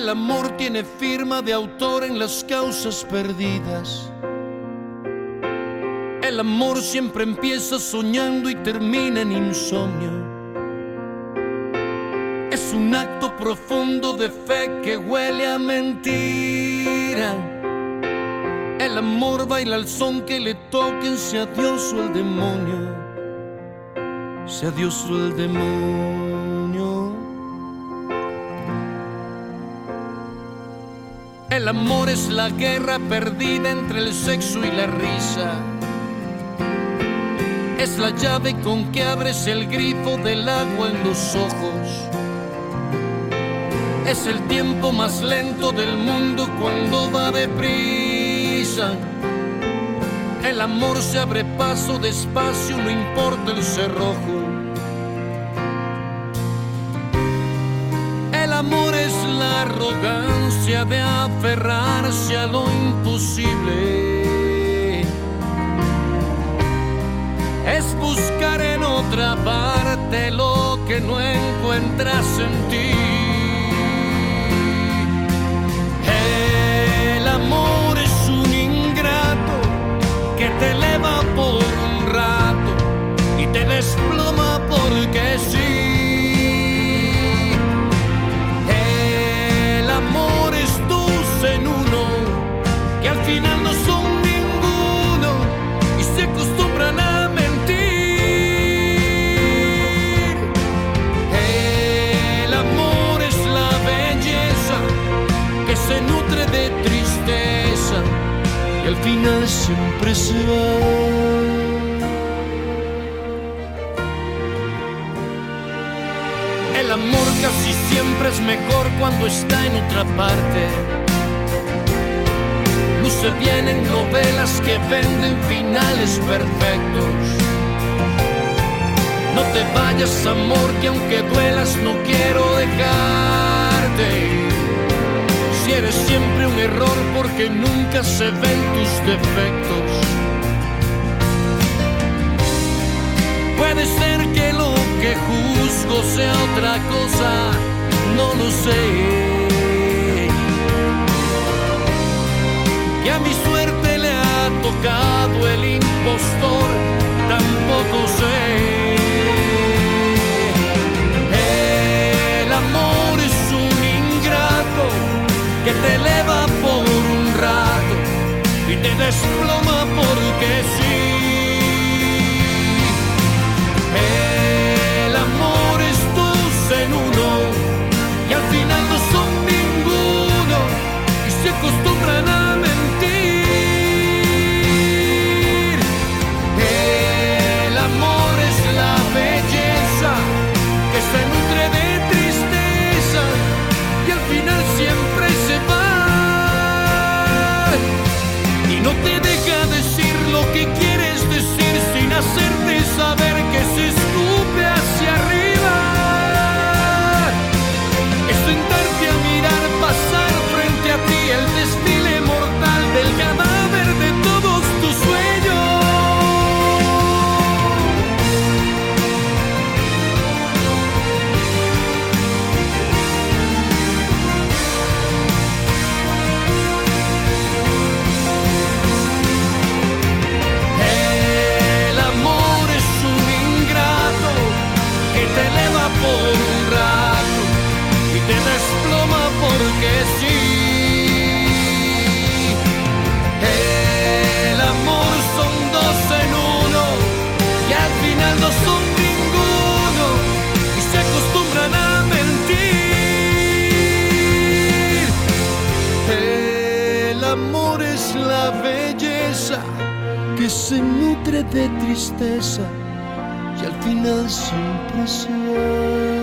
El amor tiene firma de autor en las causas perdidas. El amor siempre empieza soñando y termina en insomnio. Es un acto profundo de fe que huele a mentira. El amor baila al son que le toquen, sea Dios o el demonio. Sea Dios o el demonio. El amor es la guerra perdida entre el sexo y la risa. Es la llave con que abres el grifo del agua en los ojos. Es el tiempo más lento del mundo cuando va deprisa. El amor se abre paso despacio, no importa el cerrojo. Arrogancia de aferrarse a lo imposible. Es buscar en otra parte lo que no encuentras en ti. El amor es un ingrato que te eleva al final siempre se va. El amor casi siempre es mejor cuando está en otra parte. Luce bien en novelas que venden finales perfectos. No te vayas, amor, que aunque duelas no quiero dejarte. Eres siempre un error porque nunca se ven tus defectos. Puede ser que lo que juzgo sea otra cosa, no lo sé. Te desploma porque sí. De tristeza y al final siempre se va.